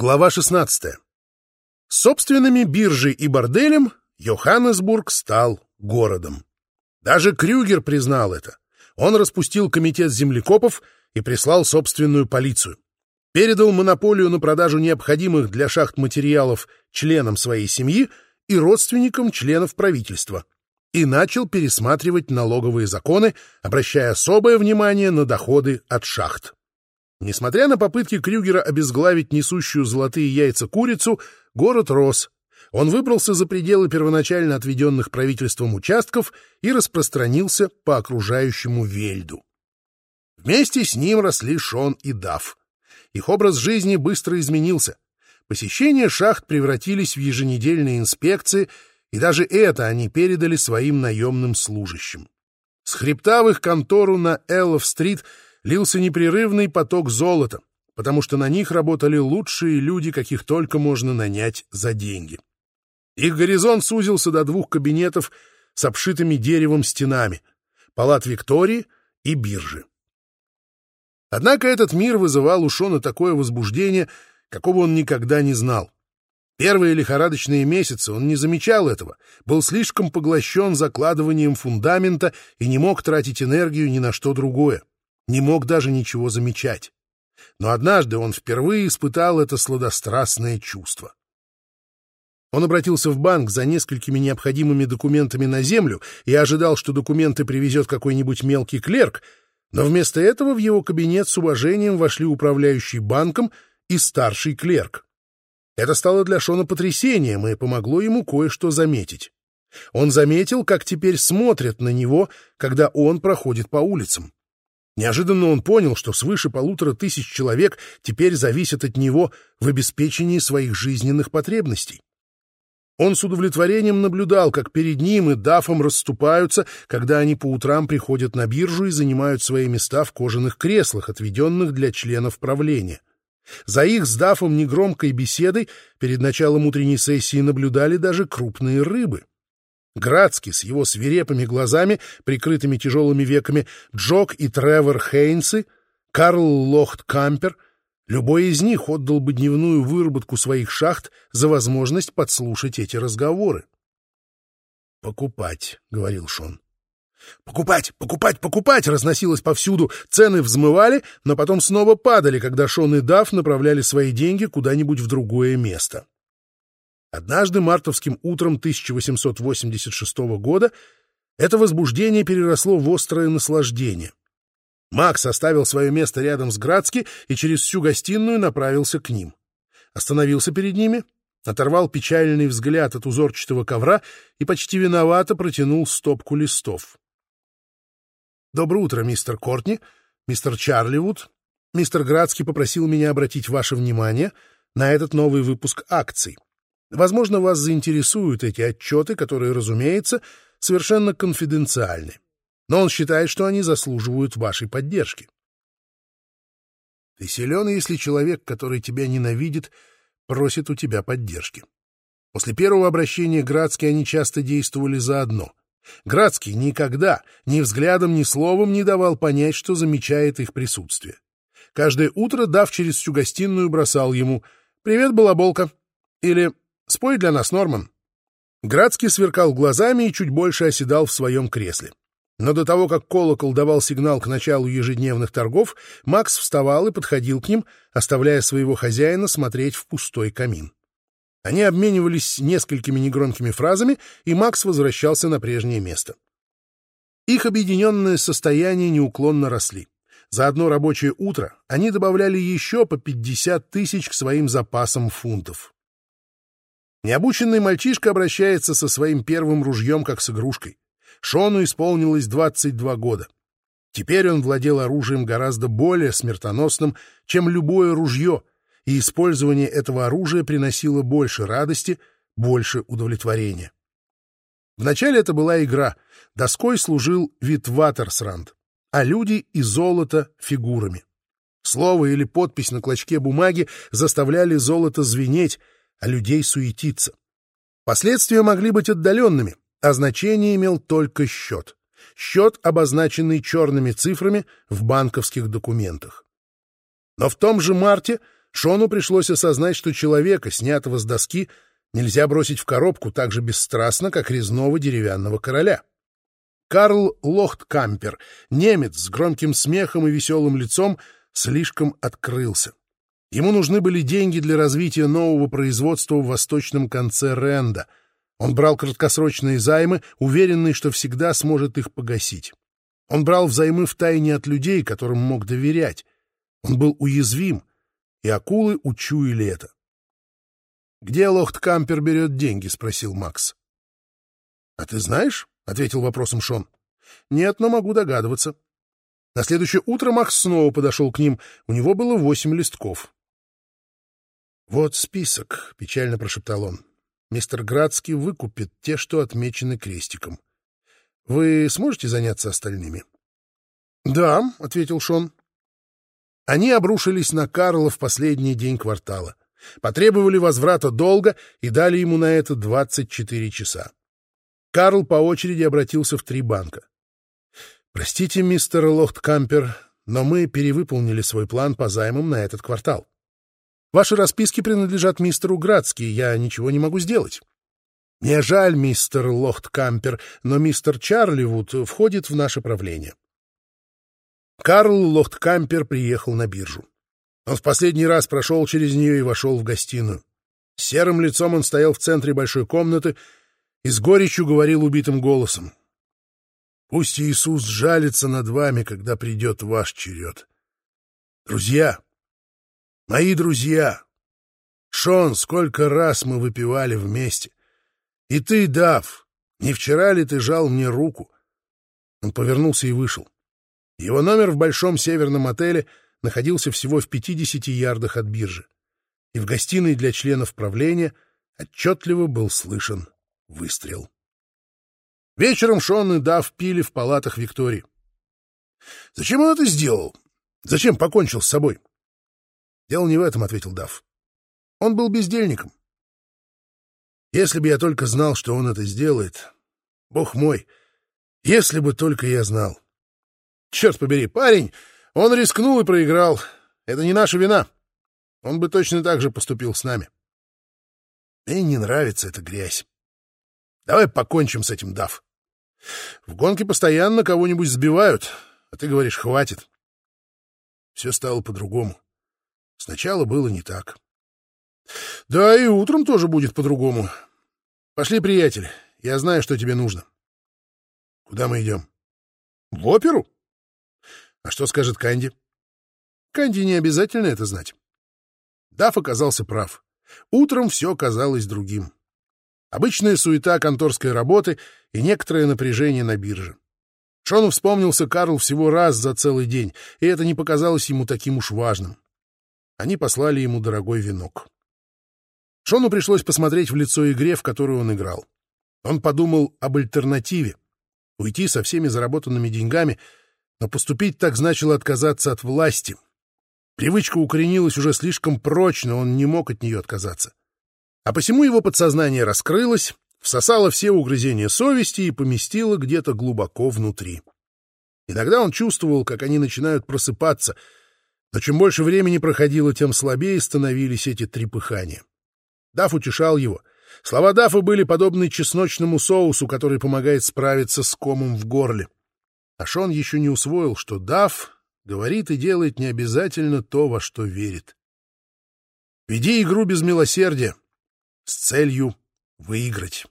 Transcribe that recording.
Глава 16. Собственными биржей и борделем Йоханнесбург стал городом. Даже Крюгер признал это. Он распустил комитет землекопов и прислал собственную полицию. Передал монополию на продажу необходимых для шахт материалов членам своей семьи и родственникам членов правительства. И начал пересматривать налоговые законы, обращая особое внимание на доходы от шахт. Несмотря на попытки Крюгера обезглавить несущую золотые яйца курицу, город рос. Он выбрался за пределы первоначально отведенных правительством участков и распространился по окружающему Вельду. Вместе с ним росли Шон и Дав. Их образ жизни быстро изменился. Посещения шахт превратились в еженедельные инспекции, и даже это они передали своим наемным служащим. С их контору на Эллов-стрит — лился непрерывный поток золота, потому что на них работали лучшие люди, каких только можно нанять за деньги. Их горизонт сузился до двух кабинетов с обшитыми деревом стенами, палат Виктории и биржи. Однако этот мир вызывал у Шона такое возбуждение, какого он никогда не знал. Первые лихорадочные месяцы он не замечал этого, был слишком поглощен закладыванием фундамента и не мог тратить энергию ни на что другое не мог даже ничего замечать. Но однажды он впервые испытал это сладострастное чувство. Он обратился в банк за несколькими необходимыми документами на землю и ожидал, что документы привезет какой-нибудь мелкий клерк, но вместо этого в его кабинет с уважением вошли управляющий банком и старший клерк. Это стало для Шона потрясением и помогло ему кое-что заметить. Он заметил, как теперь смотрят на него, когда он проходит по улицам. Неожиданно он понял, что свыше полутора тысяч человек теперь зависят от него в обеспечении своих жизненных потребностей. Он с удовлетворением наблюдал, как перед ним и Дафом расступаются, когда они по утрам приходят на биржу и занимают свои места в кожаных креслах, отведенных для членов правления. За их с Дафом негромкой беседой перед началом утренней сессии наблюдали даже крупные рыбы. Градский с его свирепыми глазами, прикрытыми тяжелыми веками, Джок и Тревор Хейнсы, Карл Лохт Кампер — Любой из них отдал бы дневную выработку своих шахт за возможность подслушать эти разговоры. «Покупать», — говорил Шон. «Покупать, покупать, покупать!» разносилось повсюду. Цены взмывали, но потом снова падали, когда Шон и Даф направляли свои деньги куда-нибудь в другое место. Однажды мартовским утром 1886 года это возбуждение переросло в острое наслаждение. Макс оставил свое место рядом с Градски и через всю гостиную направился к ним. Остановился перед ними, оторвал печальный взгляд от узорчатого ковра и почти виновато протянул стопку листов. «Доброе утро, мистер Кортни, мистер Чарливуд. Мистер Градский попросил меня обратить ваше внимание на этот новый выпуск акций. Возможно, вас заинтересуют эти отчеты, которые, разумеется, совершенно конфиденциальны. Но он считает, что они заслуживают вашей поддержки. Ты силен, если человек, который тебя ненавидит, просит у тебя поддержки. После первого обращения Градский они часто действовали заодно. Градский никогда ни взглядом, ни словом не давал понять, что замечает их присутствие. Каждое утро, дав через всю гостиную, бросал ему «Привет, балаболка!» или Спой для нас, Норман. Градский сверкал глазами и чуть больше оседал в своем кресле. Но до того, как колокол давал сигнал к началу ежедневных торгов, Макс вставал и подходил к ним, оставляя своего хозяина смотреть в пустой камин. Они обменивались несколькими негромкими фразами, и Макс возвращался на прежнее место. Их объединенное состояние неуклонно росли. За одно рабочее утро они добавляли еще по 50 тысяч к своим запасам фунтов. Необученный мальчишка обращается со своим первым ружьем как с игрушкой. Шону исполнилось 22 года. Теперь он владел оружием гораздо более смертоносным, чем любое ружье, и использование этого оружия приносило больше радости, больше удовлетворения. Вначале это была игра. Доской служил Витватерсранд, а люди и золото фигурами. Слово или подпись на клочке бумаги заставляли золото звенеть, а людей суетиться. Последствия могли быть отдаленными, а значение имел только счет. Счет, обозначенный черными цифрами в банковских документах. Но в том же марте Шону пришлось осознать, что человека, снятого с доски, нельзя бросить в коробку так же бесстрастно, как резного деревянного короля. Карл Лохткампер, немец с громким смехом и веселым лицом, слишком открылся. Ему нужны были деньги для развития нового производства в восточном конце Ренда. Он брал краткосрочные займы, уверенный, что всегда сможет их погасить. Он брал взаймы тайне от людей, которым мог доверять. Он был уязвим, и акулы учуяли это. «Где Лохткампер берет деньги?» — спросил Макс. «А ты знаешь?» — ответил вопросом Шон. «Нет, но могу догадываться». На следующее утро Макс снова подошел к ним. У него было восемь листков. «Вот список», — печально прошептал он. «Мистер Градский выкупит те, что отмечены крестиком. Вы сможете заняться остальными?» «Да», — ответил Шон. Они обрушились на Карла в последний день квартала, потребовали возврата долга и дали ему на это 24 часа. Карл по очереди обратился в три банка. «Простите, мистер Лохткампер, но мы перевыполнили свой план по займам на этот квартал. Ваши расписки принадлежат мистеру Градски, я ничего не могу сделать». «Мне жаль, мистер Лохткампер, но мистер Чарливуд входит в наше правление». Карл Лохткампер приехал на биржу. Он в последний раз прошел через нее и вошел в гостиную. С серым лицом он стоял в центре большой комнаты и с горечью говорил убитым голосом. «Пусть Иисус жалится над вами, когда придет ваш черед. Друзья, мои друзья, Шон, сколько раз мы выпивали вместе. И ты, Дав, не вчера ли ты жал мне руку?» Он повернулся и вышел. Его номер в большом северном отеле находился всего в 50 ярдах от биржи. И в гостиной для членов правления отчетливо был слышен выстрел. Вечером Шон и Дав пили в палатах Виктории. «Зачем он это сделал? Зачем покончил с собой?» «Дело не в этом», — ответил Дав. «Он был бездельником. Если бы я только знал, что он это сделает... Бог мой, если бы только я знал. Черт побери, парень, он рискнул и проиграл. Это не наша вина. Он бы точно так же поступил с нами. Мне не нравится эта грязь. Давай покончим с этим, Дав. В гонке постоянно кого-нибудь сбивают, а ты говоришь, хватит. Все стало по-другому. Сначала было не так. Да, и утром тоже будет по-другому. Пошли, приятель, я знаю, что тебе нужно. Куда мы идем? В оперу? А что скажет Канди? Канди не обязательно это знать. Даф оказался прав. Утром все казалось другим. Обычная суета конторской работы и некоторое напряжение на бирже. Шону вспомнился Карл всего раз за целый день, и это не показалось ему таким уж важным. Они послали ему дорогой венок. Шону пришлось посмотреть в лицо игре, в которую он играл. Он подумал об альтернативе. Уйти со всеми заработанными деньгами, но поступить так значило отказаться от власти. Привычка укоренилась уже слишком прочно, он не мог от нее отказаться. А посему его подсознание раскрылось, всосало все угрызения совести и поместило где-то глубоко внутри. Иногда он чувствовал, как они начинают просыпаться, но чем больше времени проходило, тем слабее становились эти трепыхания. Даф утешал его. Слова Дафа были подобны чесночному соусу, который помогает справиться с комом в горле. А Шон еще не усвоил, что Даф говорит и делает не обязательно то, во что верит. Веди игру без милосердия, с целью выиграть.